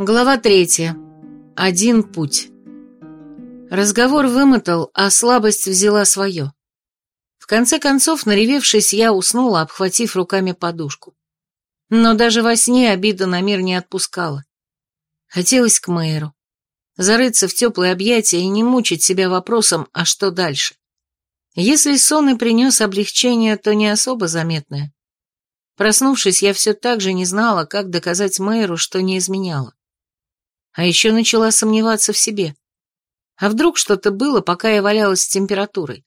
Глава третья. Один путь. Разговор вымотал, а слабость взяла свое. В конце концов, наревевшись, я уснула, обхватив руками подушку. Но даже во сне обида на мир не отпускала. Хотелось к мэру. Зарыться в теплые объятия и не мучить себя вопросом, а что дальше. Если сон и принес облегчение, то не особо заметное. Проснувшись, я все так же не знала, как доказать мэру, что не изменяла. А еще начала сомневаться в себе. А вдруг что-то было, пока я валялась с температурой?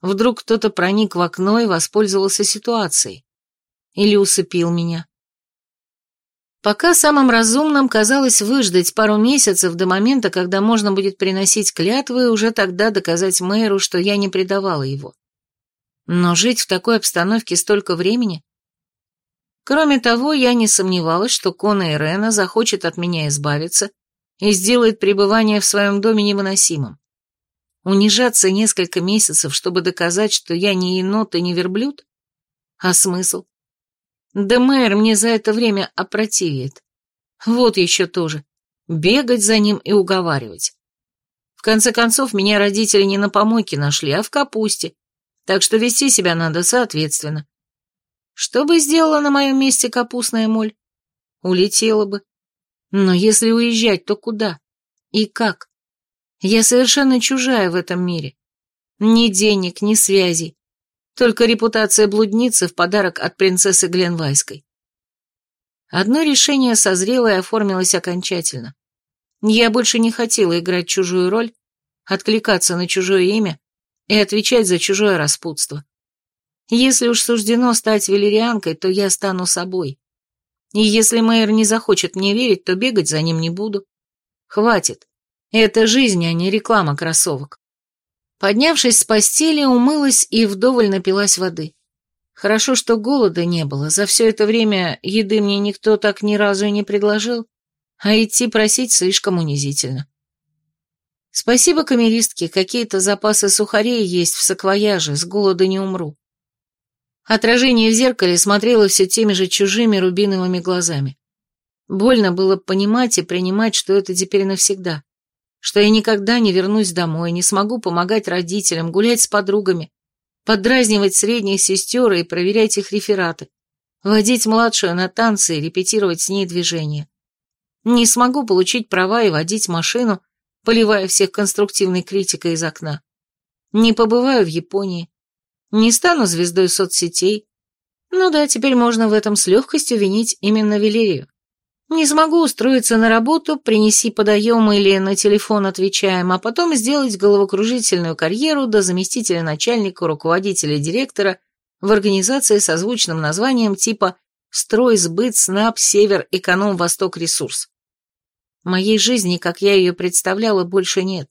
Вдруг кто-то проник в окно и воспользовался ситуацией? Или усыпил меня? Пока самым разумным казалось выждать пару месяцев до момента, когда можно будет приносить клятвы и уже тогда доказать мэру, что я не предавала его. Но жить в такой обстановке столько времени? Кроме того, я не сомневалась, что Кона Ирена захочет от меня избавиться и сделает пребывание в своем доме невыносимым. Унижаться несколько месяцев, чтобы доказать, что я не енот и не верблюд? А смысл? Да мэр мне за это время опротивит. Вот еще тоже. Бегать за ним и уговаривать. В конце концов, меня родители не на помойке нашли, а в капусте, так что вести себя надо соответственно. Что бы сделала на моем месте капустная моль? Улетела бы. Но если уезжать, то куда? И как? Я совершенно чужая в этом мире. Ни денег, ни связей. Только репутация блудницы в подарок от принцессы Гленвайской. Одно решение созрело и оформилось окончательно. Я больше не хотела играть чужую роль, откликаться на чужое имя и отвечать за чужое распутство. Если уж суждено стать велерианкой, то я стану собой. И если мэр не захочет мне верить, то бегать за ним не буду. Хватит. Это жизнь, а не реклама кроссовок. Поднявшись с постели, умылась и вдоволь напилась воды. Хорошо, что голода не было. За все это время еды мне никто так ни разу и не предложил, а идти просить слишком унизительно. Спасибо камеристке, какие-то запасы сухарей есть в саквояже, с голода не умру. Отражение в зеркале смотрело все теми же чужими рубиновыми глазами. Больно было понимать и принимать, что это теперь навсегда что я никогда не вернусь домой, не смогу помогать родителям, гулять с подругами, подразнивать средних сестер и проверять их рефераты, водить младшую на танцы и репетировать с ней движения. Не смогу получить права и водить машину, поливая всех конструктивной критикой из окна. Не побываю в Японии. Не стану звездой соцсетей. Ну да, теперь можно в этом с легкостью винить именно Велерию. Не смогу устроиться на работу, принеси подаем или на телефон отвечаем, а потом сделать головокружительную карьеру до заместителя начальника, руководителя директора в организации со звучным названием типа «Строй, сбыт, СНАП, Север, Эконом, Восток, Ресурс». Моей жизни, как я ее представляла, больше нет.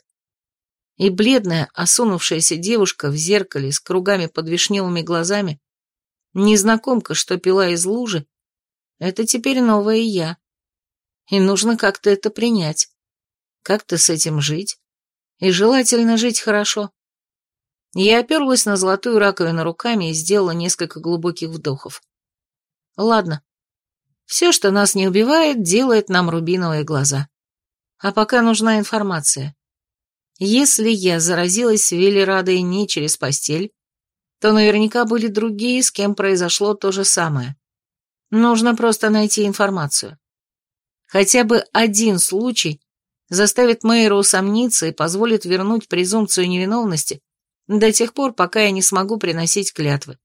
И бледная, осунувшаяся девушка в зеркале с кругами под вишневыми глазами, незнакомка, что пила из лужи, это теперь новая я и нужно как-то это принять, как-то с этим жить, и желательно жить хорошо. Я оперлась на золотую раковину руками и сделала несколько глубоких вдохов. Ладно. Все, что нас не убивает, делает нам рубиновые глаза. А пока нужна информация. Если я заразилась Велерадой не через постель, то наверняка были другие, с кем произошло то же самое. Нужно просто найти информацию. Хотя бы один случай заставит Мэйра усомниться и позволит вернуть презумпцию невиновности до тех пор, пока я не смогу приносить клятвы.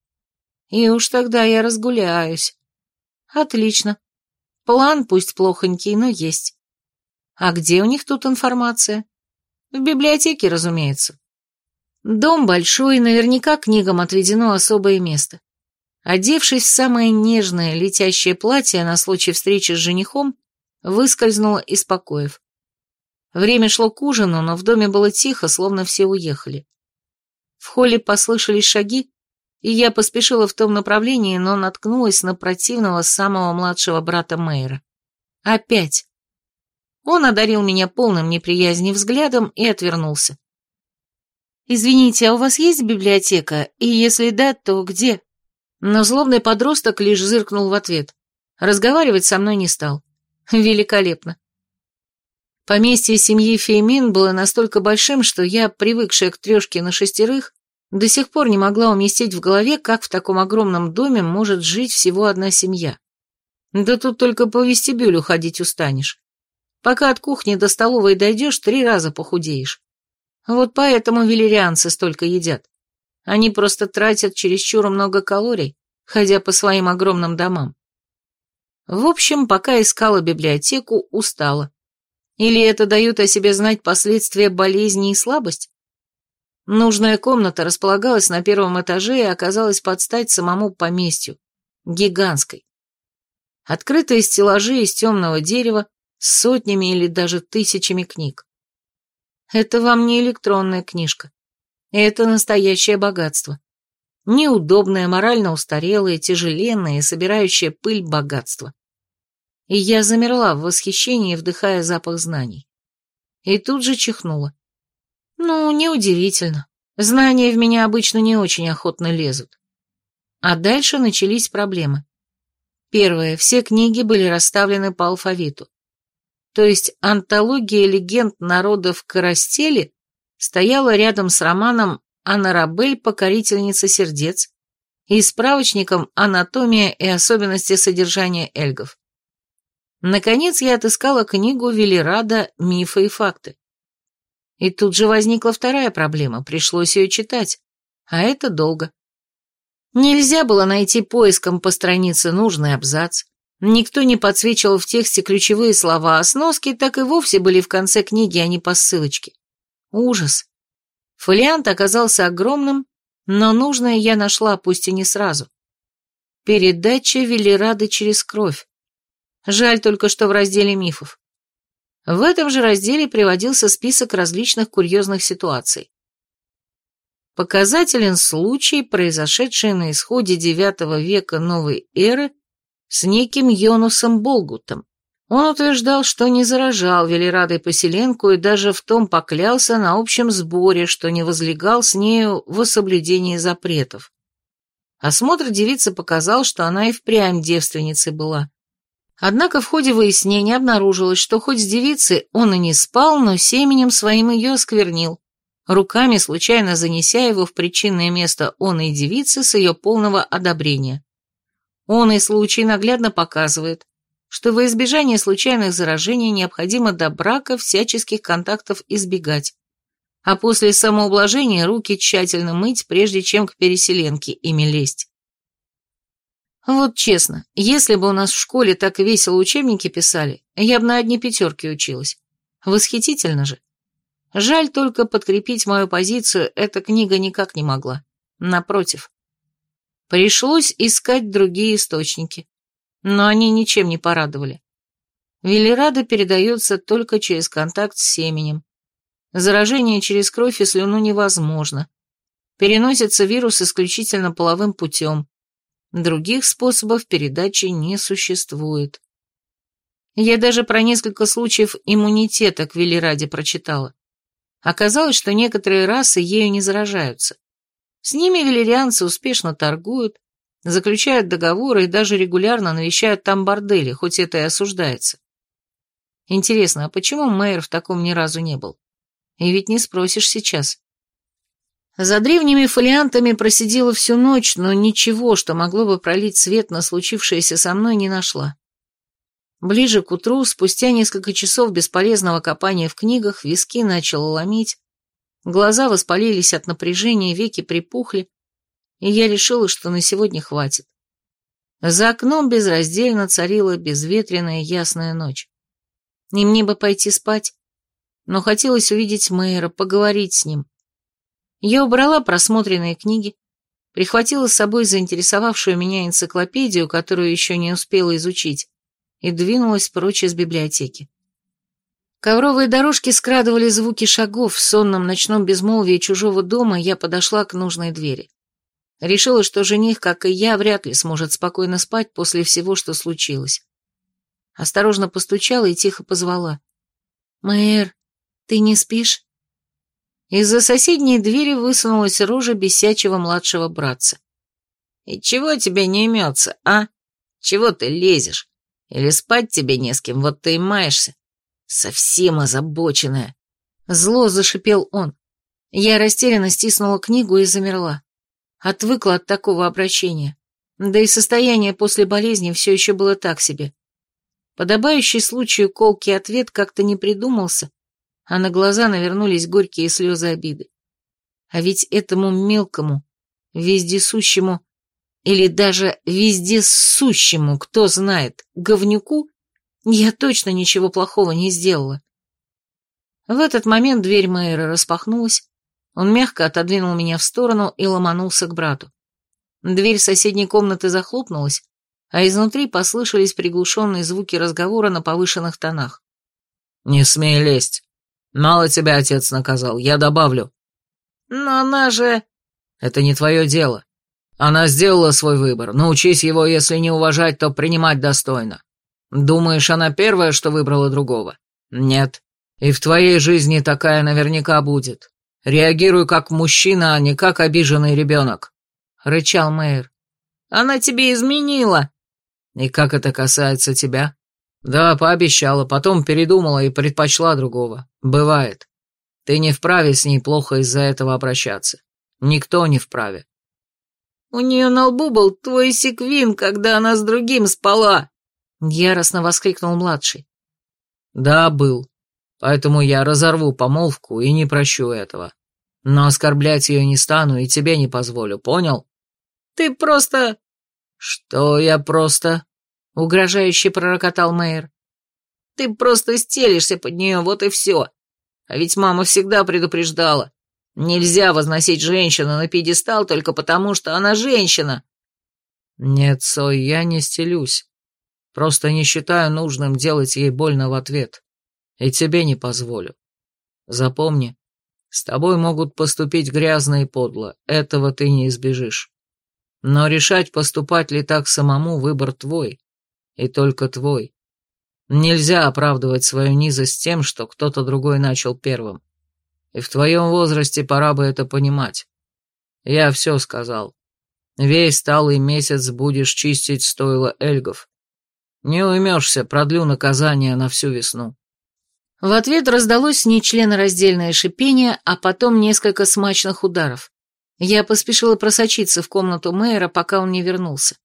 И уж тогда я разгуляюсь. Отлично. План пусть плохонький, но есть. А где у них тут информация? В библиотеке, разумеется. Дом большой, наверняка книгам отведено особое место. Одевшись в самое нежное летящее платье на случай встречи с женихом, выскользнула из покоев. Время шло к ужину, но в доме было тихо, словно все уехали. В холле послышались шаги, и я поспешила в том направлении, но наткнулась на противного самого младшего брата Мэйра. Опять. Он одарил меня полным неприязни взглядом и отвернулся. «Извините, а у вас есть библиотека? И если да, то где?» Но злобный подросток лишь зыркнул в ответ. Разговаривать со мной не стал. Великолепно. Поместье семьи Феймин было настолько большим, что я, привыкшая к трешке на шестерых, до сих пор не могла уместить в голове, как в таком огромном доме может жить всего одна семья. Да тут только по вестибюлю ходить устанешь. Пока от кухни до столовой дойдешь, три раза похудеешь. Вот поэтому велирианцы столько едят. Они просто тратят чересчур много калорий, ходя по своим огромным домам. В общем, пока искала библиотеку, устала. Или это дают о себе знать последствия болезни и слабость? Нужная комната располагалась на первом этаже и оказалась под стать самому поместью, гигантской. Открытые стеллажи из темного дерева с сотнями или даже тысячами книг. Это вам не электронная книжка. Это настоящее богатство. Неудобное, морально устарелое, тяжеленное, собирающее пыль богатство. И я замерла в восхищении, вдыхая запах знаний. И тут же чихнула. Ну, неудивительно. Знания в меня обычно не очень охотно лезут. А дальше начались проблемы. Первое. Все книги были расставлены по алфавиту. То есть антология легенд народов Карастели стояла рядом с романом «Анарабель. Покорительница сердец» и справочником «Анатомия и особенности содержания эльгов». Наконец я отыскала книгу Велирада «Мифы и факты». И тут же возникла вторая проблема, пришлось ее читать, а это долго. Нельзя было найти поиском по странице нужный абзац. Никто не подсвечивал в тексте ключевые слова, а сноски так и вовсе были в конце книги, а не по ссылочке. Ужас. Фолиант оказался огромным, но нужное я нашла, пусть и не сразу. Передача Велирады через кровь. Жаль только, что в разделе мифов. В этом же разделе приводился список различных курьезных ситуаций. Показателен случай, произошедший на исходе IX века новой эры с неким Йонусом Болгутом. Он утверждал, что не заражал Велирадой поселенку и даже в том поклялся на общем сборе, что не возлегал с нею в соблюдении запретов. Осмотр девицы показал, что она и впрямь девственницей была. Однако в ходе выяснения обнаружилось, что хоть с девицей он и не спал, но семенем своим ее осквернил, руками случайно занеся его в причинное место он и девицы с ее полного одобрения. Он и случай наглядно показывает, что во избежание случайных заражений необходимо до брака всяческих контактов избегать, а после самоублажения руки тщательно мыть, прежде чем к переселенке ими лезть. Вот честно, если бы у нас в школе так весело учебники писали, я бы на одни пятерки училась. Восхитительно же. Жаль только подкрепить мою позицию эта книга никак не могла. Напротив. Пришлось искать другие источники. Но они ничем не порадовали. Велерада передается только через контакт с семенем. Заражение через кровь и слюну невозможно. Переносится вирус исключительно половым путем. Других способов передачи не существует. Я даже про несколько случаев иммунитета к Велераде прочитала. Оказалось, что некоторые расы ею не заражаются. С ними велерианцы успешно торгуют, заключают договоры и даже регулярно навещают там бордели, хоть это и осуждается. Интересно, а почему мэр в таком ни разу не был? И ведь не спросишь сейчас. За древними фолиантами просидела всю ночь, но ничего, что могло бы пролить свет на случившееся со мной, не нашла. Ближе к утру, спустя несколько часов бесполезного копания в книгах, виски начало ломить, глаза воспалились от напряжения, веки припухли, и я решила, что на сегодня хватит. За окном безраздельно царила безветренная ясная ночь. И мне бы пойти спать, но хотелось увидеть мэра, поговорить с ним. Я убрала просмотренные книги, прихватила с собой заинтересовавшую меня энциклопедию, которую еще не успела изучить, и двинулась прочь из библиотеки. Ковровые дорожки скрадывали звуки шагов в сонном ночном безмолвии чужого дома, я подошла к нужной двери. Решила, что жених, как и я, вряд ли сможет спокойно спать после всего, что случилось. Осторожно постучала и тихо позвала. «Мэр, ты не спишь?» Из-за соседней двери высунулась рожа бесячего младшего братца. «И чего тебе не имется, а? Чего ты лезешь? Или спать тебе не с кем, вот ты и маешься. Совсем озабоченная. Зло зашипел он. Я растерянно стиснула книгу и замерла. Отвыкла от такого обращения. Да и состояние после болезни все еще было так себе. Подобающий случаю колкий ответ как-то не придумался, а на глаза навернулись горькие слезы обиды. А ведь этому мелкому, вездесущему или даже вездесущему, кто знает, говнюку, я точно ничего плохого не сделала. В этот момент дверь Мэйра распахнулась, он мягко отодвинул меня в сторону и ломанулся к брату. Дверь соседней комнаты захлопнулась, а изнутри послышались приглушенные звуки разговора на повышенных тонах. «Не смей лезть. Мало тебя отец наказал, я добавлю». «Но она же...» «Это не твое дело. Она сделала свой выбор. Научись его, если не уважать, то принимать достойно. Думаешь, она первая, что выбрала другого? Нет. И в твоей жизни такая наверняка будет. Реагируй как мужчина, а не как обиженный ребенок», — рычал Мэйр. «Она тебе изменила». «И как это касается тебя?» «Да, пообещала, потом передумала и предпочла другого. Бывает. Ты не вправе с ней плохо из-за этого обращаться. Никто не вправе». «У нее на лбу был твой секвин, когда она с другим спала», — яростно воскликнул младший. «Да, был. Поэтому я разорву помолвку и не прощу этого. Но оскорблять ее не стану и тебе не позволю, понял? Ты просто... Что я просто... Угрожающе пророкотал Мэйр. Ты просто стелишься под нее, вот и все. А ведь мама всегда предупреждала. Нельзя возносить женщину на пьедестал только потому, что она женщина. Нет, Сой, я не стелюсь. Просто не считаю нужным делать ей больно в ответ и тебе не позволю. Запомни, с тобой могут поступить грязно и подло, этого ты не избежишь. Но решать, поступать ли так самому, выбор твой, и только твой. Нельзя оправдывать свою низость тем, что кто-то другой начал первым. И в твоем возрасте пора бы это понимать. Я все сказал. Весь сталый месяц будешь чистить стойло эльгов. Не уймешься, продлю наказание на всю весну. В ответ раздалось нечленораздельное шипение, а потом несколько смачных ударов. Я поспешила просочиться в комнату мэра, пока он не вернулся.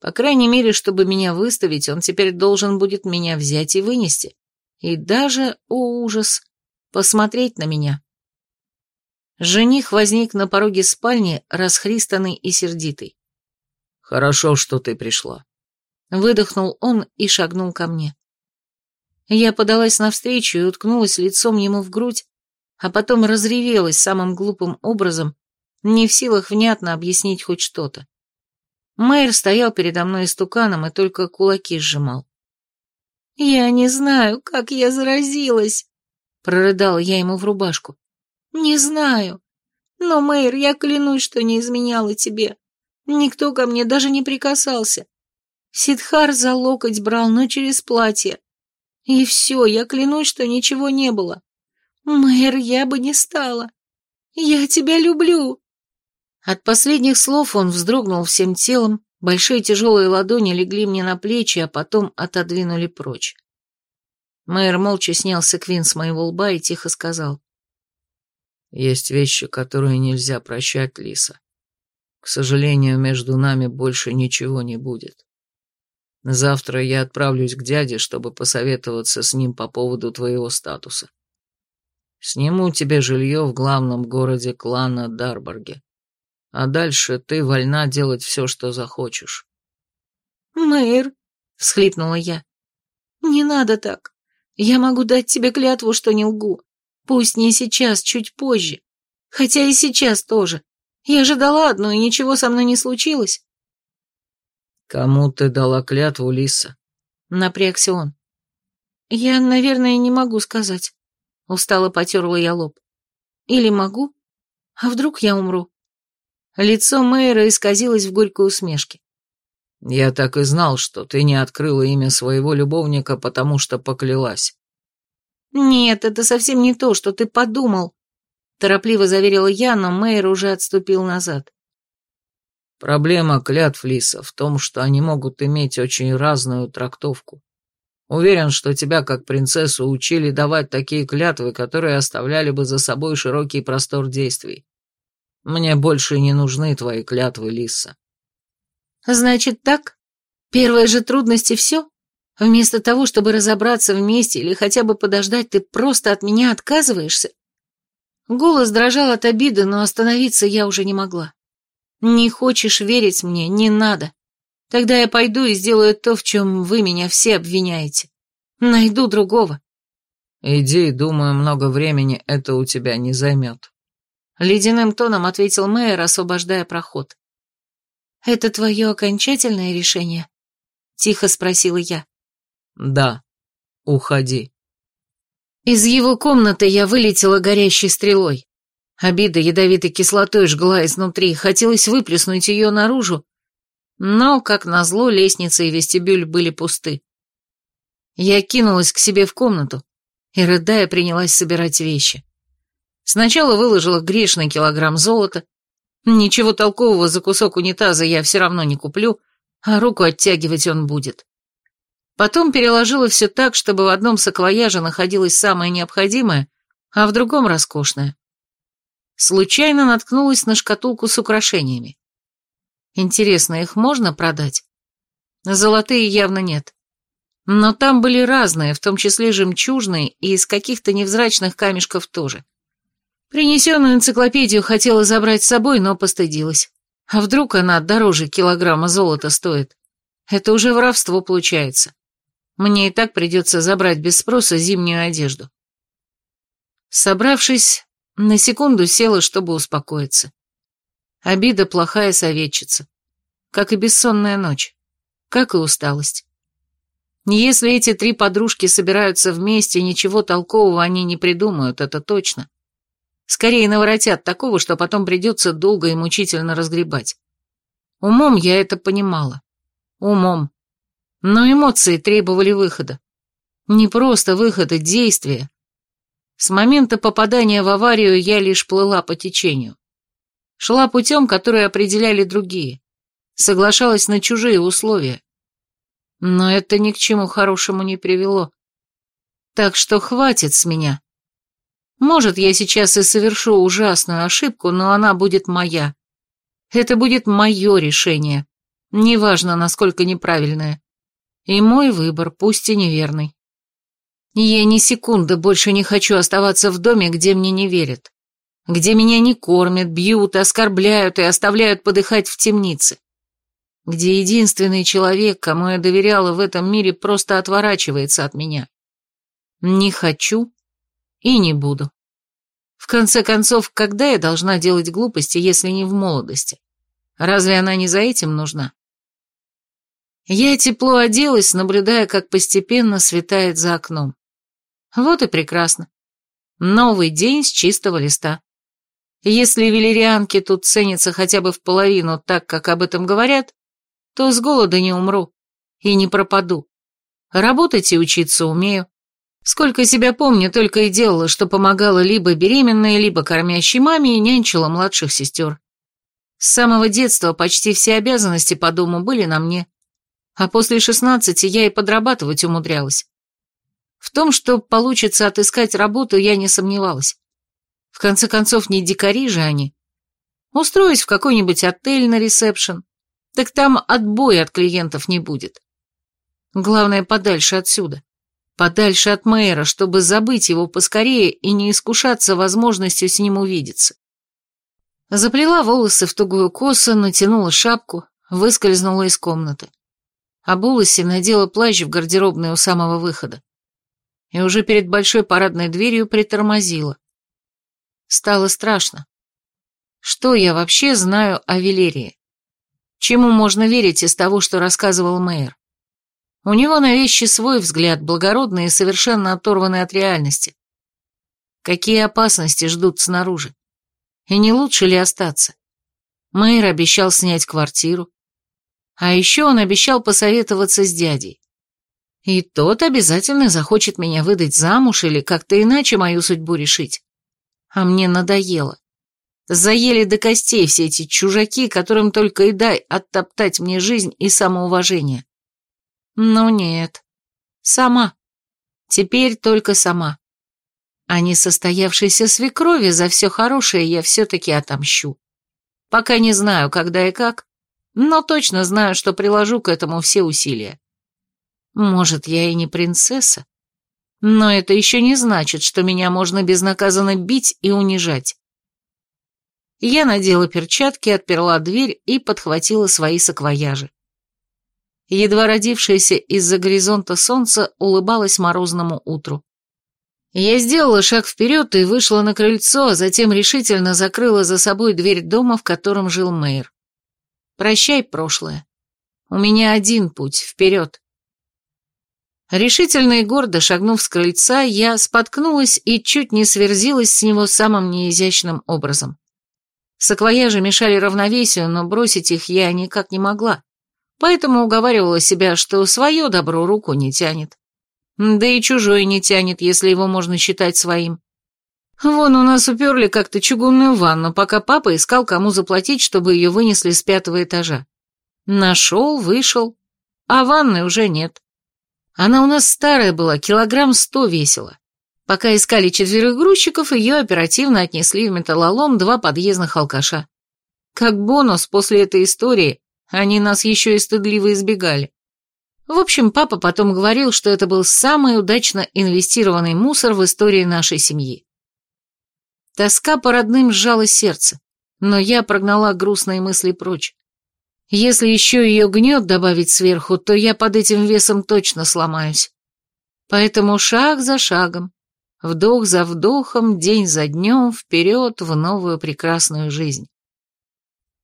По крайней мере, чтобы меня выставить, он теперь должен будет меня взять и вынести. И даже, о ужас, посмотреть на меня. Жених возник на пороге спальни, расхристанный и сердитый. «Хорошо, что ты пришла», — выдохнул он и шагнул ко мне. Я подалась навстречу и уткнулась лицом ему в грудь, а потом разревелась самым глупым образом, не в силах внятно объяснить хоть что-то. Мэйр стоял передо мной истуканом и только кулаки сжимал. «Я не знаю, как я заразилась», — прорыдала я ему в рубашку. «Не знаю. Но, Мэйр, я клянусь, что не изменяла тебе. Никто ко мне даже не прикасался. Сидхар за локоть брал, но через платье. И все, я клянусь, что ничего не было. Мэр, я бы не стала. Я тебя люблю. От последних слов он вздрогнул всем телом, большие тяжелые ладони легли мне на плечи, а потом отодвинули прочь. Мэр молча снял секвин с моего лба и тихо сказал. «Есть вещи, которые нельзя прощать, Лиса. К сожалению, между нами больше ничего не будет. Завтра я отправлюсь к дяде, чтобы посоветоваться с ним по поводу твоего статуса. Сниму тебе жилье в главном городе клана Дарборге. А дальше ты вольна делать все, что захочешь. «Мэйр», — всхлипнула я, — «не надо так. Я могу дать тебе клятву, что не лгу. Пусть не сейчас, чуть позже. Хотя и сейчас тоже. Я же дала одну, и ничего со мной не случилось. «Кому ты дала клятву, Лиса?» Напрягся он. «Я, наверное, не могу сказать». Устало потерла я лоб. «Или могу? А вдруг я умру?» Лицо мэра исказилось в горькой усмешке. «Я так и знал, что ты не открыла имя своего любовника, потому что поклялась». «Нет, это совсем не то, что ты подумал», — торопливо заверила я, но мэр уже отступил назад. Проблема клятв Лиса в том, что они могут иметь очень разную трактовку. Уверен, что тебя, как принцессу, учили давать такие клятвы, которые оставляли бы за собой широкий простор действий. Мне больше не нужны твои клятвы, Лиса. Значит так? Первая же трудность и все? Вместо того, чтобы разобраться вместе или хотя бы подождать, ты просто от меня отказываешься? Голос дрожал от обиды, но остановиться я уже не могла. Не хочешь верить мне, не надо. Тогда я пойду и сделаю то, в чем вы меня все обвиняете. Найду другого. Иди, думаю, много времени это у тебя не займет. Ледяным тоном ответил мэр, освобождая проход. «Это твое окончательное решение?» Тихо спросила я. «Да. Уходи». Из его комнаты я вылетела горящей стрелой. Обида ядовитой кислотой жгла изнутри, хотелось выплеснуть ее наружу, но, как назло, лестница и вестибюль были пусты. Я кинулась к себе в комнату и, рыдая, принялась собирать вещи. Сначала выложила грешный килограмм золота. Ничего толкового за кусок унитаза я все равно не куплю, а руку оттягивать он будет. Потом переложила все так, чтобы в одном саквояже находилось самое необходимое, а в другом роскошное. Случайно наткнулась на шкатулку с украшениями. Интересно, их можно продать? Золотые явно нет. Но там были разные, в том числе жемчужные и из каких-то невзрачных камешков тоже. Принесенную энциклопедию хотела забрать с собой, но постыдилась. А вдруг она дороже килограмма золота стоит? Это уже воровство получается. Мне и так придется забрать без спроса зимнюю одежду. Собравшись, на секунду села, чтобы успокоиться. Обида плохая советчица. Как и бессонная ночь. Как и усталость. Если эти три подружки собираются вместе, ничего толкового они не придумают, это точно. Скорее наворотят такого, что потом придется долго и мучительно разгребать. Умом я это понимала. Умом. Но эмоции требовали выхода. Не просто выхода, действия. С момента попадания в аварию я лишь плыла по течению. Шла путем, который определяли другие. Соглашалась на чужие условия. Но это ни к чему хорошему не привело. Так что хватит с меня. Может, я сейчас и совершу ужасную ошибку, но она будет моя. Это будет мое решение, неважно, насколько неправильное. И мой выбор, пусть и неверный. Я ни секунды больше не хочу оставаться в доме, где мне не верят где меня не кормят, бьют, оскорбляют и оставляют подыхать в темнице, где единственный человек, кому я доверяла в этом мире, просто отворачивается от меня. Не хочу и не буду. В конце концов, когда я должна делать глупости, если не в молодости? Разве она не за этим нужна? Я тепло оделась, наблюдая, как постепенно светает за окном. Вот и прекрасно. Новый день с чистого листа. Если велерианки тут ценятся хотя бы в половину так, как об этом говорят, то с голода не умру и не пропаду. Работать и учиться умею. Сколько себя помню, только и делала, что помогала либо беременной, либо кормящей маме и нянчила младших сестер. С самого детства почти все обязанности по дому были на мне, а после шестнадцати я и подрабатывать умудрялась. В том, что получится отыскать работу, я не сомневалась. В конце концов, не дикари же они. Устроюсь в какой-нибудь отель на ресепшн, так там отбоя от клиентов не будет. Главное, подальше отсюда. Подальше от мэра, чтобы забыть его поскорее и не искушаться возможностью с ним увидеться. Заплела волосы в тугую косу, натянула шапку, выскользнула из комнаты. Обулась и надела плащ в гардеробной у самого выхода. И уже перед большой парадной дверью притормозила. Стало страшно. Что я вообще знаю о Велерии? Чему можно верить из того, что рассказывал мэр? У него на вещи свой взгляд, благородный и совершенно оторванный от реальности. Какие опасности ждут снаружи? И не лучше ли остаться? Мэр обещал снять квартиру. А еще он обещал посоветоваться с дядей. И тот обязательно захочет меня выдать замуж или как-то иначе мою судьбу решить. А мне надоело. Заели до костей все эти чужаки, которым только и дай оттоптать мне жизнь и самоуважение. Ну нет. Сама. Теперь только сама. А несостоявшейся свекрови за все хорошее я все-таки отомщу. Пока не знаю, когда и как, но точно знаю, что приложу к этому все усилия. Может, я и не принцесса, но это еще не значит, что меня можно безнаказанно бить и унижать. Я надела перчатки, отперла дверь и подхватила свои саквояжи. Едва родившееся из-за горизонта солнце улыбалось морозному утру. Я сделала шаг вперед и вышла на крыльцо, а затем решительно закрыла за собой дверь дома, в котором жил мэр. Прощай, прошлое. У меня один путь, вперед. Решительно и гордо шагнув с крыльца, я споткнулась и чуть не сверзилась с него самым неизящным образом. Саквояжи мешали равновесию, но бросить их я никак не могла, поэтому уговаривала себя, что свое добро руку не тянет. Да и чужое не тянет, если его можно считать своим. Вон у нас уперли как-то чугунную ванну, пока папа искал, кому заплатить, чтобы ее вынесли с пятого этажа. Нашел, вышел, а ванны уже нет. Она у нас старая была, килограмм сто весила. Пока искали четверых грузчиков, ее оперативно отнесли в металлолом два подъездных алкаша. Как бонус после этой истории, они нас еще и стыдливо избегали. В общем, папа потом говорил, что это был самый удачно инвестированный мусор в истории нашей семьи. Тоска по родным сжала сердце, но я прогнала грустные мысли прочь. Если еще ее гнет добавить сверху, то я под этим весом точно сломаюсь. Поэтому шаг за шагом, вдох за вдохом, день за днем, вперед в новую прекрасную жизнь.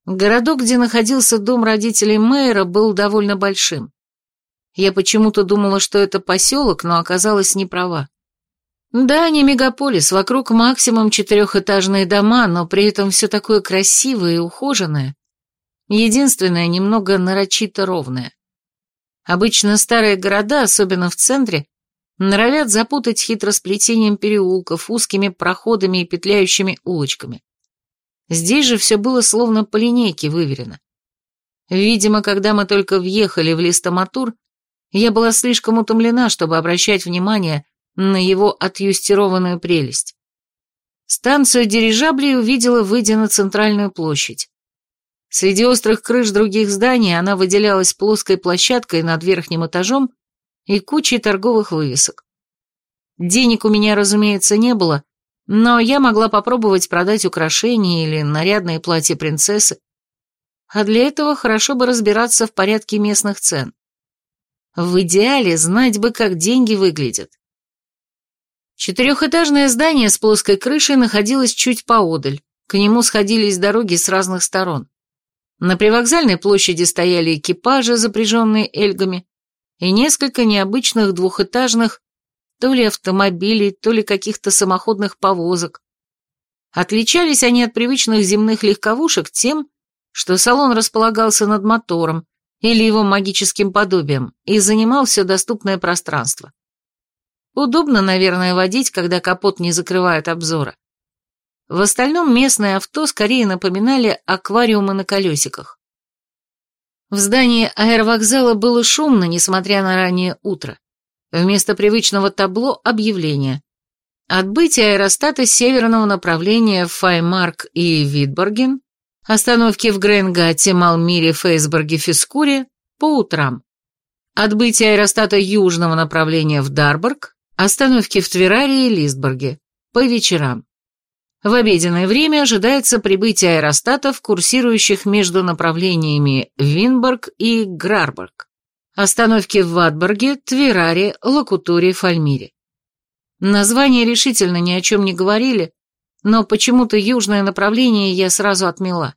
Городок, где находился дом родителей мэра, был довольно большим. Я почему-то думала, что это поселок, но оказалась не права. Да, не мегаполис, вокруг максимум четырехэтажные дома, но при этом все такое красивое и ухоженное. Единственное, немного нарочито ровное. Обычно старые города, особенно в центре, норовят запутать хитросплетением переулков, узкими проходами и петляющими улочками. Здесь же все было словно по линейке выверено. Видимо, когда мы только въехали в Листоматур, я была слишком утомлена, чтобы обращать внимание на его отъюстированную прелесть. Станцию дирижаблей увидела, выйдя на центральную площадь. Среди острых крыш других зданий она выделялась плоской площадкой над верхним этажом и кучей торговых вывесок. Денег у меня, разумеется, не было, но я могла попробовать продать украшения или нарядные платья принцессы, а для этого хорошо бы разбираться в порядке местных цен. В идеале знать бы, как деньги выглядят. Четырехэтажное здание с плоской крышей находилось чуть поодаль, к нему сходились дороги с разных сторон. На привокзальной площади стояли экипажи, запряженные эльгами, и несколько необычных двухэтажных то ли автомобилей, то ли каких-то самоходных повозок. Отличались они от привычных земных легковушек тем, что салон располагался над мотором, или его магическим подобием, и занимал все доступное пространство. Удобно, наверное, водить, когда капот не закрывает обзора. В остальном местные авто скорее напоминали аквариумы на колесиках. В здании аэровокзала было шумно, несмотря на раннее утро. Вместо привычного табло объявление. Отбытие аэростата северного направления в Файмарк и Витборген Остановки в Гренгате, Малмире, Фейсбурге, Фискуре по утрам. Отбытие аэростата южного направления в Дарбург, остановки в Твираре и Листбурге по вечерам. В обеденное время ожидается прибытие аэростатов, курсирующих между направлениями Винбург и Грарбург. Остановки в Ватбурге, Твираре, Лакутуре, Фальмире. Названия решительно ни о чем не говорили, но почему-то южное направление я сразу отмела.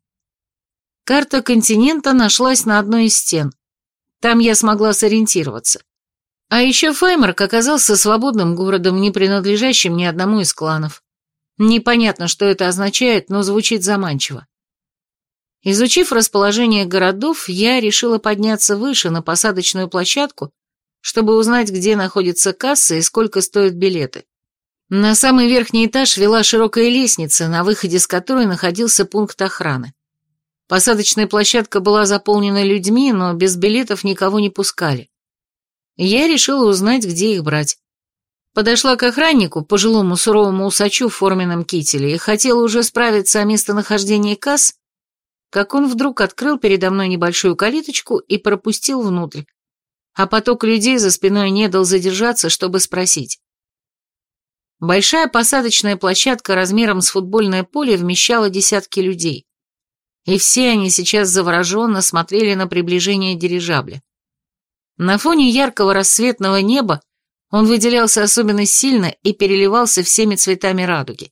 Карта континента нашлась на одной из стен. Там я смогла сориентироваться. А еще Файмарк оказался свободным городом, не принадлежащим ни одному из кланов. Непонятно, что это означает, но звучит заманчиво. Изучив расположение городов, я решила подняться выше, на посадочную площадку, чтобы узнать, где находится касса и сколько стоят билеты. На самый верхний этаж вела широкая лестница, на выходе с которой находился пункт охраны. Посадочная площадка была заполнена людьми, но без билетов никого не пускали. Я решила узнать, где их брать. Подошла к охраннику, пожилому суровому усачу в форменном кителе, и хотела уже справиться о местонахождении касс, как он вдруг открыл передо мной небольшую калиточку и пропустил внутрь, а поток людей за спиной не дал задержаться, чтобы спросить. Большая посадочная площадка размером с футбольное поле вмещала десятки людей, и все они сейчас завороженно смотрели на приближение дирижабля. На фоне яркого рассветного неба он выделялся особенно сильно и переливался всеми цветами радуги.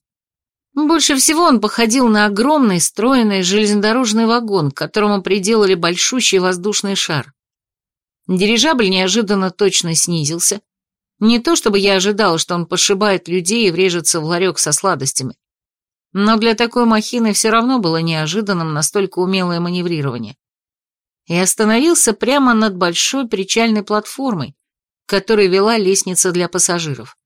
Больше всего он походил на огромный, стройный железнодорожный вагон, к которому приделали большущий воздушный шар. Дирижабль неожиданно точно снизился. Не то чтобы я ожидала, что он пошибает людей и врежется в ларек со сладостями. Но для такой махины все равно было неожиданным настолько умелое маневрирование. И остановился прямо над большой причальной платформой, к которой вела лестница для пассажиров.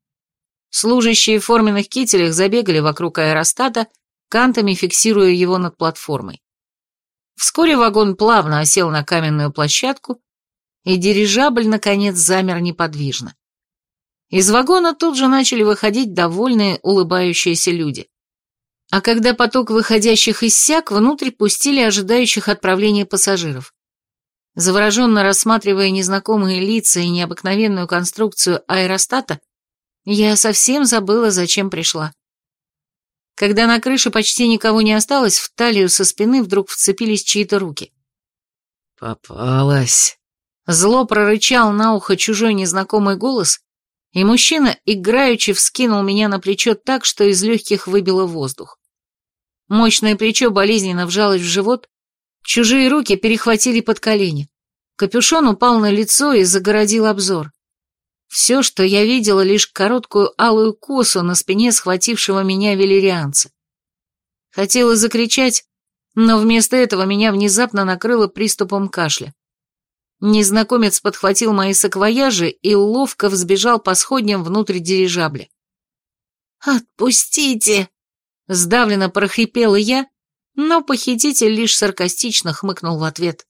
Служащие в форменных кителях забегали вокруг аэростата, кантами фиксируя его над платформой. Вскоре вагон плавно осел на каменную площадку, и дирижабль, наконец, замер неподвижно. Из вагона тут же начали выходить довольные, улыбающиеся люди. А когда поток выходящих иссяк, внутрь пустили ожидающих отправления пассажиров. Завороженно рассматривая незнакомые лица и необыкновенную конструкцию аэростата, я совсем забыла, зачем пришла. Когда на крыше почти никого не осталось, в талию со спины вдруг вцепились чьи-то руки. «Попалась!» Зло прорычал на ухо чужой незнакомый голос, и мужчина играючи вскинул меня на плечо так, что из легких выбило воздух. Мощное плечо болезненно вжалось в живот, чужие руки перехватили под колени. Капюшон упал на лицо и загородил обзор. Все, что я видела, лишь короткую алую косу на спине схватившего меня велерианца. Хотела закричать, но вместо этого меня внезапно накрыло приступом кашля. Незнакомец подхватил мои саквояжи и ловко взбежал по сходням внутрь дирижабля. «Отпустите!» — сдавленно прохрипела я, но похититель лишь саркастично хмыкнул в ответ.